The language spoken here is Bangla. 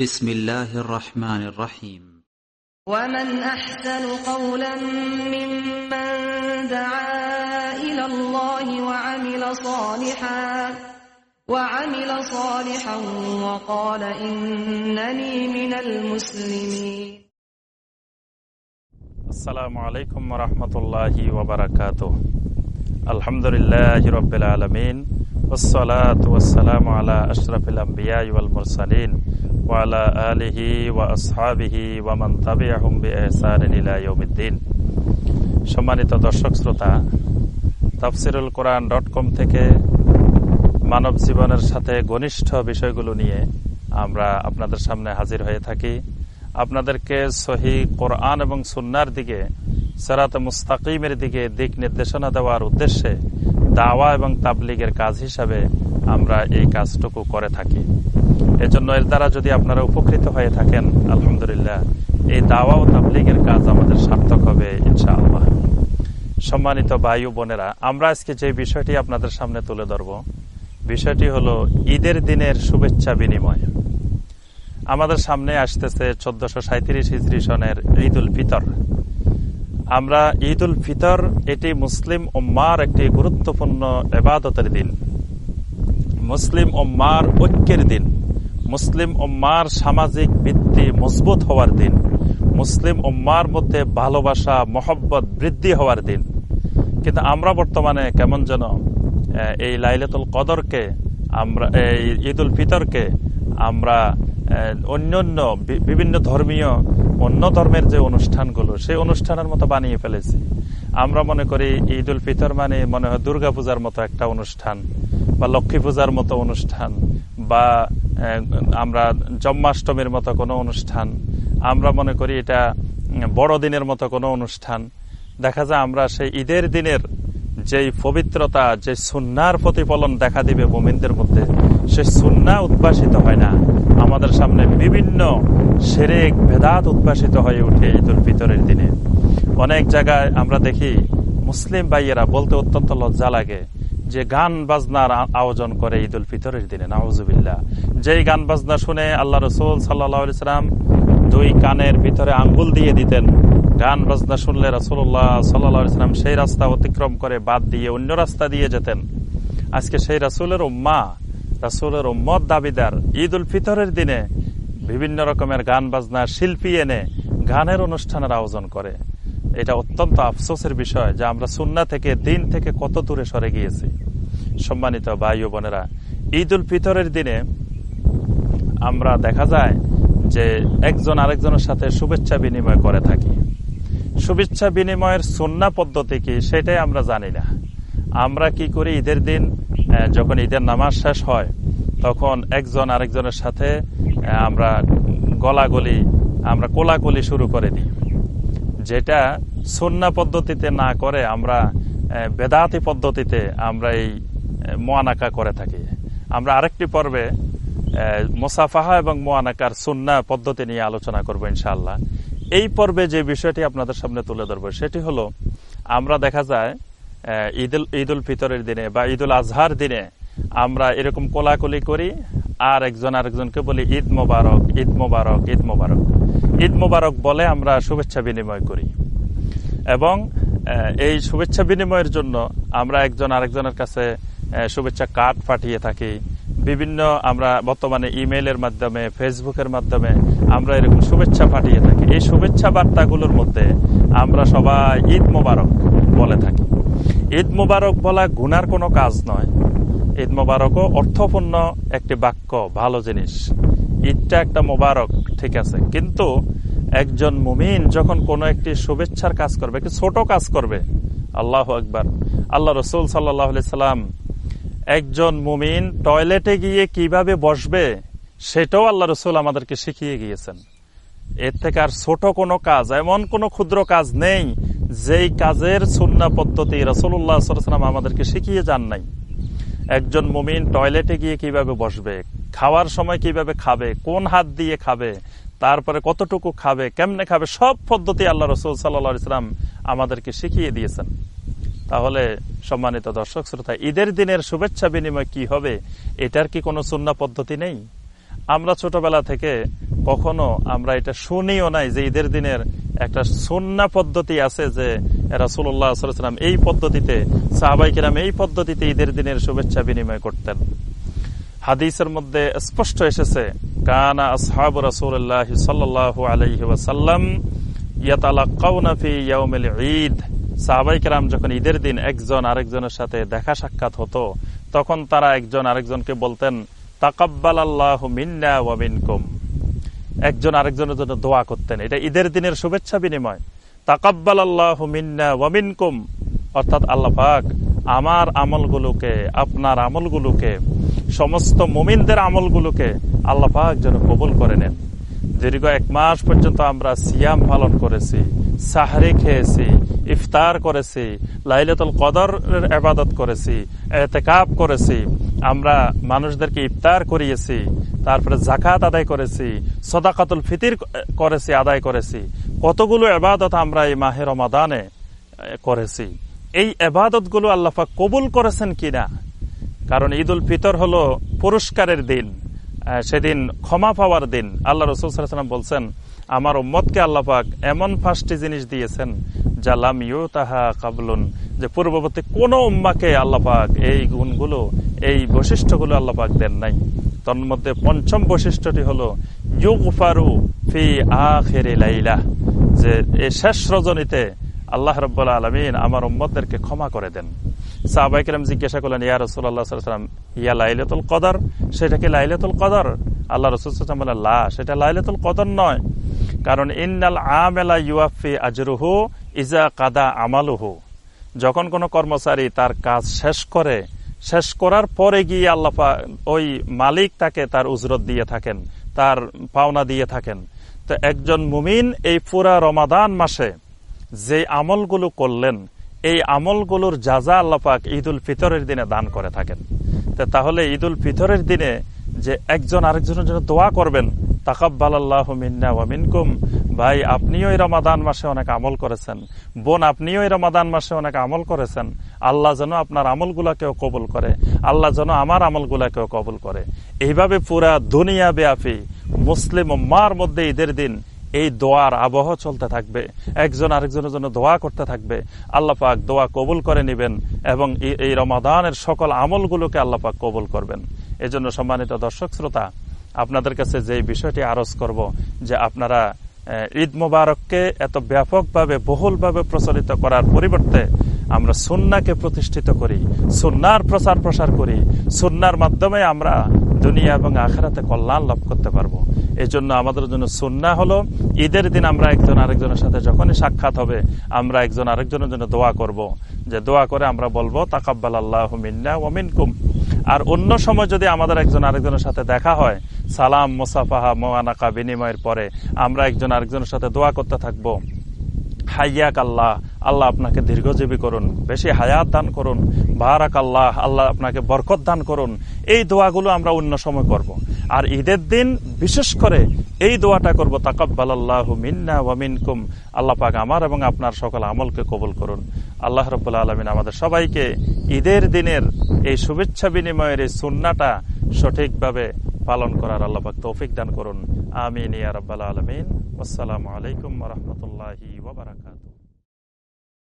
بسم الله الرحمن الرحيم. ومن أحسن قولا ممن دعا إلى الله وعمل صالحا وعمل صالحا وقال إنني من المسلمين. السلام عليكم ورحمة الله وبركاته. الحمد لله رب العالمين. والسلام على أشرف الأنبياء والمرسلين وعلى آله وأصحابه ومن تبعهم بإحسان إلى يوم الدين সম্মানিত দর্শক শ্রোতা তাফসিরুল কোরআন ডট কম থেকে মানব জীবনের সাথে ঘনিষ্ঠ বিষয়গুলো নিয়ে আমরা আপনাদের সামনে হাজির হয়ে থাকি আপনাদেরকে সহি কোরআন এবং সুন্নার দিকে সেরাত মুস্তাকিমের দিকে দিক নির্দেশনা দেওয়ার উদ্দেশ্যে দাওয়া এবং তাবলিগের কাজ হিসাবে আমরা এই কাজটুকু করে থাকি। এজন্য এর দ্বারা যদি আপনারা উপকৃত হয়ে থাকেন, আলহামদুলিল্লাহ, এই দাওয়া ও তাবলিগের কাজ আমাদের সার্থক হবে, ইনশাআল্লাহ। সম্মানিত বায়ু বোনেরা, আমরা আজকে যে বিষয়টি আপনাদের সামনে তুলে ধরব, বিষয়টি হলো ঈদের দিনের শুভেচ্ছা বিনিময়। আমাদের সামনে আসতেছে চোদ্দশো সাঁত্রিশ হিজরি সনের ঈদ উল ফিতর। আমরা ঈদ উল ফিতর, এটি মুসলিম উম্মার একটি গুরুত্বপূর্ণ এবাদতের দিন। মুসলিম উম্মার ঐক্যের দিন। মুসলিম উম্মার সামাজিক ভিত্তি মজবুত হওয়ার দিন। মুসলিম উম্মার মধ্যে ভালোবাসা, মহব্বত বৃদ্ধি হওয়ার দিন। কিন্তু আমরা বর্তমানে কেমন যেন এই লাইলাতুল কদরকে, আমরা এই ঈদ উল ফিতরকে আমরা অন্যান্য বিভিন্ন ধর্মীয় অন্য ধর্মের যে অনুষ্ঠানগুলো, সেই অনুষ্ঠানের মতো বানিয়ে ফেলেছি। আমরা মনে করি ঈদ উল ফিতর মানে মনে হয় দুর্গা পূজার মতো একটা অনুষ্ঠান বা লক্ষ্মী পূজার মতো অনুষ্ঠান বা আমরা জন্মাষ্টমীর মতো কোনো অনুষ্ঠান। আমরা মনে করি এটা বড়দিনের মতো কোনো অনুষ্ঠান। দেখা যায় আমরা সেই ঈদের দিনের যেই পবিত্রতা, যে সুন্নার প্রতিফলন দেখা দিবে মোমিনদের মধ্যে সে সুন্না উদ্ভাসিত হয় না। আমাদের সামনে বিভিন্ন সেরেক ভেদাত উদ্ভাসিত হয়ে উঠে ঈদ উল ফিতরের দিনে। অনেক জায়গায় আমরা দেখি মুসলিম ভাইয়েরা বলতে অত্যন্ত লজ্জা লাগে যে গান বাজনার আয়োজন করে ঈদ উল ফিতরের দিনে নওয়াজুবিল্লা যেই গান বাজনা শুনে আল্লাহ রসুল সাল্লাহাম দুই কানের ভিতরে আঙ্গুল দিয়ে দিতেন, গান বাজনা শুনলে রসুল্লাহ সাল্লাহাম সেই রাস্তা অতিক্রম করে বাদ দিয়ে অন্য রাস্তা দিয়ে যেতেন। আজকে সেই রাসুলের উম্মা রাসুলের উম্মত দাবিদার ঈদ উল ফিতরের দিনে বিভিন্ন রকমের গান বাজনা শিল্পী এনে গানের অনুষ্ঠানের আয়োজন করে। এটা অত্যন্ত আফসোসের বিষয় যে আমরা সুন্না থেকে, দিন থেকে কত দূরে সরে গিয়েছি। সম্মানিত ভাই বোনেরা ঈদ উল ফিতরের দিনে আমরা দেখা যায় যে একজন আরেকজনের সাথে শুভেচ্ছা বিনিময় করে থাকি। শুভেচ্ছা বিনিময়ের সুন্না পদ্ধতি কি সেটাই আমরা জানি না। আমরা কি করি ঈদের দিন যখন ঈদের নামাজ শেষ হয়, তখন একজন আরেকজনের সাথে আমরা গলাগলি, আমরা কোলাকুলি শুরু করে দিই। যেটা সন্না পদ্ধতিতে না করে আমরা বেদাতি পদ্ধতিতে আমরা এই মোয়ানাকা করে থাকি। আমরা আরেকটি পর্বে মোসাফাহা এবং মোয়ানাকার সুন্না পদ্ধতি নিয়ে আলোচনা করব ইনশাআল্লাহ। এই পর্বে যে বিষয়টি আপনাদের সামনে তুলে ধরবো, সেটি হলো, আমরা দেখা যায় ঈদ ঈদ উল ফিতরের দিনে বা ঈদুল আজহার দিনে আমরা এরকম কোলাকুলি করি, আর একজন আরেকজনকে বলি, ঈদ মোবারক ঈদ মোবারক ঈদ মোবারক। ঈদ মোবারক বলে আমরা শুভেচ্ছা বিনিময় করি। এবং এই শুভেচ্ছা বিনিময়ের জন্য আমরা একজন আরেকজনের কাছে শুভেচ্ছা কার্ড পাঠিয়ে থাকি। বিভিন্ন আমরা বর্তমানে ইমেইলের মাধ্যমে, ফেসবুকের মাধ্যমে আমরা এরকম শুভেচ্ছা পাঠিয়ে থাকি। এই শুভেচ্ছা বার্তাগুলোর মধ্যে আমরা সবাই ঈদ মোবারক বলে থাকি। ঈদ মোবারক বলা গুনার কোনো কাজ নয়। ঈদ মোবারকও অর্থপূর্ণ একটি বাক্য, ভালো জিনিস। ঈদটা একটা মোবারক, ঠিক আছে। কিন্তু একজন মুমিন যখন কোনো একটি শুভেচ্ছার কাজ করবে, একটি ছোট কাজ করবে, আল্লাহ একবার আল্লাহ রসুল সাল্লাহ সাল্লাম একজন মুমিন টয়লেটে গিয়ে কীভাবে বসবে, সেটাও আল্লাহ রসুল আমাদেরকে শিখিয়ে গিয়েছেন। এর থেকে আর ছোট কোনো কাজ, এমন কোনো ক্ষুদ্র কাজ নেই যেই কাজের সুন্না পদ্ধতি রসুল্লাহ সাল্লাম আমাদেরকে শিখিয়ে যান নাই, একজন মুমিন টয়লেটে গিয়ে কীভাবে বসবে, খাওয়ার সময় কীভাবে খাবে, কোন হাত দিয়ে খাবে, তারপরে কতটুকু খাবে, কেমনে খাবে, সব পদ্ধতি আল্লাহ রসুল সাল্লা ইসলাম আমাদেরকে শিখিয়ে দিয়েছেন। তাহলে সম্মানিত দর্শক, শ্রোতা, ঈদের দিনের শুভেচ্ছা বিনিময় কি হবে, এটার কি কোনো সুন্না পদ্ধতি নেই? আমরা ছোটবেলা থেকে কখনো আমরা এটা শুনিও নাই যে ঈদের দিনের একটা সন্না পদ্ধতি আছে যে রাসুল্লাহ সাল্লাম এই পদ্ধতিতে, সাহাবাই কিরাম এই পদ্ধতিতে ঈদের দিনের শুভেচ্ছা বিনিময় করতেন। হাদিসের মধ্যে স্পষ্ট এসেছে, কানা আসহাব ইয়াউমিল ঈদ। সাহাবাই যখন ঈদের দিন একজন আরেকজনের সাথে দেখা সাক্ষাৎ হতো, তখন তারা একজন আরেকজনকে বলতেন তাকাব্বাল আল্লাহ মিন্না ওয়া মিনকুম। একজন আরেকজনের জন্য দোয়া করতেন। এটা ঈদের দিনের শুভেচ্ছা বিনিময়। তাকাব্বাল আল্লাহ মিন্না ওয়া মিনকুম। অর্থাৎ আল্লাহ পাক আমার আমলগুলোকে, আপনার আমলগুলোকে, সমস্ত মুমিনদের আমলগুলোকে আল্লাহ পাক যেন কবুল করে নেন। দীর্ঘ এক মাস পর্যন্ত আমরা সিয়াম পালন করেছি, সাহারি খেয়েছি, ইফতার করেছি, লাইলাতুল কদর এবাদত করেছি, এতেকাব করেছি, আমরা মানুষদেরকে ইফতার করিয়েছি, তারপরে জাকাত আদায় করেছি, সদাকাতুল ফিতির করেছি, আদায় করেছি। কতগুলো এবাদত আমরা এই মাহের রমাদানে করেছি। এই এবাদতগুলো আল্লাহাক কবুল করেছেন কিনা? কারণ ঈদ উল ফিতর হলো পুরস্কারের দিন। সেদিন ক্ষমা পাওয়ার দিন আল্লাহ রসুল রসুলাম বলছেন, আমার উম্মতকে আল্লাপাক এমন পাঁচটি জিনিস দিয়েছেন যা লাম ইউ তাহা কাবলুন যে পূর্ববর্তী কোন উম্মাকে আল্লাপাক এই গুণগুলো, এই বৈশিষ্ট্যগুলো আল্লাপাক দেন নাই। তন্মধ্যে পঞ্চম বৈশিষ্ট্যটি হল, ইউগফারু ফি আখেরে লাইলা যে এই শেষ রজনীতে আল্লাহ রব্বুল্লা আলমিন আমার উম্মদদেরকে ক্ষমা করে দেন। সাহবাইকেরাম জিজ্ঞাসা করলেন, ইয়া রসুল্লাহাম ইয়া লাইলাতুল কদর? সেটা কি লাইলাতুল কদর? আল্লাহ রসুল বলে লা, সেটা লাইলাতুল কদর নয়। কারণ, ইন্নাল আমেলা ইউআফি আজরুহু ইজা কাদা আমালুহু। যখন কোন কর্মচারী তার কাজ শেষ করে, শেষ করার পরে গিয়ে আল্লাহ ওই মালিক তাকে তার উজরত দিয়ে থাকেন, তার পাওনা দিয়ে থাকেন। তো একজন মুমিন এই পুরা রমাদান মাসে যে আমলগুলো করলেন, এই আমলগুলোর যাজা আল্লাপাক ঈদ উল ফিতরের দিনে দান করে থাকেন। তাহলে ঈদ উল ফিতরের দিনে যে একজন আরেকজনের জন্য দোয়া করবেন তাকাব্বাল আল্লাহ মিন্না ওয়ামিনকুম ভাই, আপনিও এই রমাদান মাসে অনেক আমল করেছেন। বোন, আপনিও এই রমাদান মাসে অনেক আমল করেছেন। আল্লাহ যেন আপনার আমলগুলাকেও কবুল করে, আল্লাহ যেন আমার আমলগুলাকেও কবুল করে। এইভাবে পুরা দুনিয়া ব্যাপী মুসলিম মার মধ্যে ঈদের দিন এই দোয়ার আবহ চলতে থাকবে। একজন আরেকজনের জন্য দোয়া করতে থাকবে। আল্লাহ পাক দোয়া কবুল করে নিবেন এবং এই রমাদানের সকল আমলগুলোকে আল্লাহ পাক কবুল করবেন। এজন্য সম্মানিত দর্শক শ্রোতা, আপনাদের কাছে যে বিষয়টি আরজ করব যে আপনারা ঈদ মুবারককে এত ব্যাপকভাবে, বহুলভাবে প্রচলিত করার পরিবর্তে আমরা সুন্নাকে প্রতিষ্ঠিত করি, সুন্নার প্রচার প্রসার করি, সুন্নার মাধ্যমে আমরা দুনিয়া এবং আখেরাতে কল্যাণ লাভ করতে পারব। এই জন্য আমাদের জন্য সুন্না হলো, ঈদের দিন আমরা একজন আরেকজনের সাথে যখনই সাক্ষাৎ হবে, আমরা একজন আরেকজনের জন্য দোয়া করব। যে দোয়া করে আমরা বলব, তাকাব্বাল আল্লাহ মিন্না ওমিনকুম আর অন্য সময় যদি আমাদের একজন আরেকজনের সাথে দেখা হয়, সালাম, মোসাফাহা মোয়ানাকা বিনিময়ের পরে আমরা একজন আরেকজনের সাথে দোয়া করতে থাকব। হাইয়াক আল্লাহ আল্লাহ আপনাকে দীর্ঘজীবী করুন, বেশি হায়াত দান করুন, বারাক আল্লাহ আল্লাহ আপনাকে বরকত দান করুন। এই দোয়াগুলো আমরা অন্য সময় করব। আর ঈদের দিন বিশেষ করে এই দোয়াটা করব তাকাব্বাল আল্লাহ পাক আমার এবং আপনার সকল আমলকে কবুল করুন। আল্লাহ রবুল্লা আলমিন আমাদের সবাইকে ঈদের দিনের এই শুভেচ্ছা বিনিময়ের এই সুন্নাটা সঠিকভাবে পালন করার আল্লাহ পাক তৌফিক দান করুন। আমিন ইয়া আলামিন। আসসালামু আলাইকুম রাহমাতুল্লাহি ওয়া বারাকাতুহু।